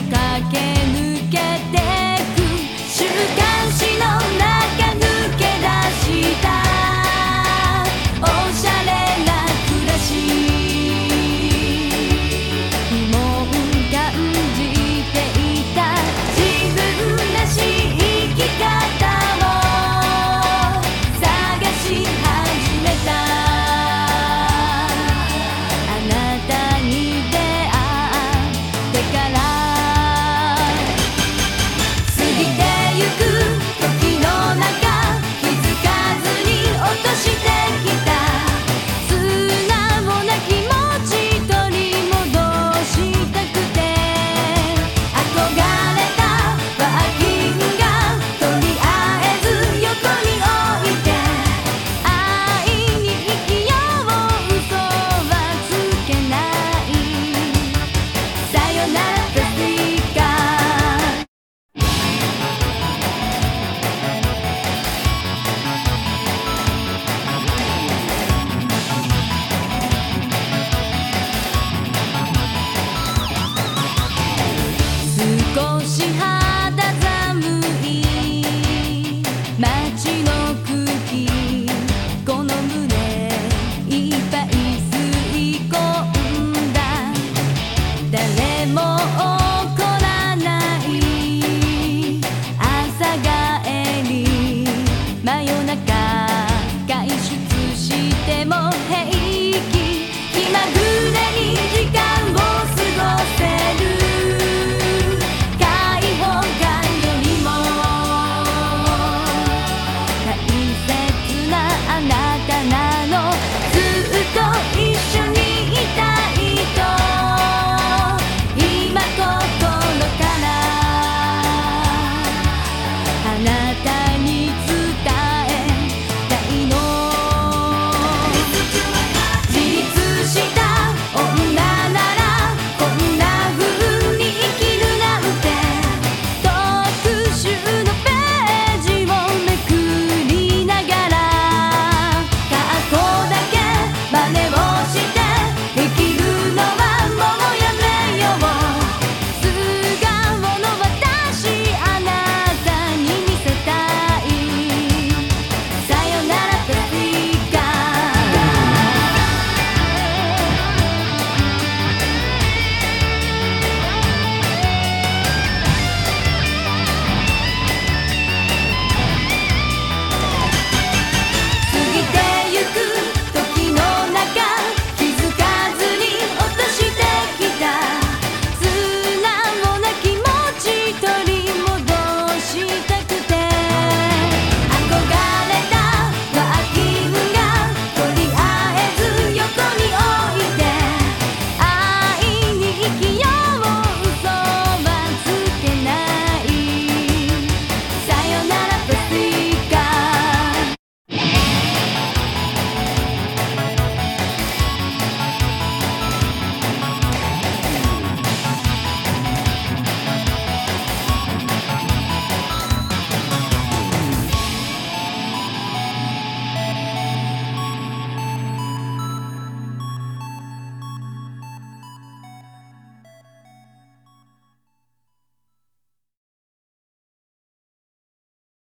駆け抜けていっぱい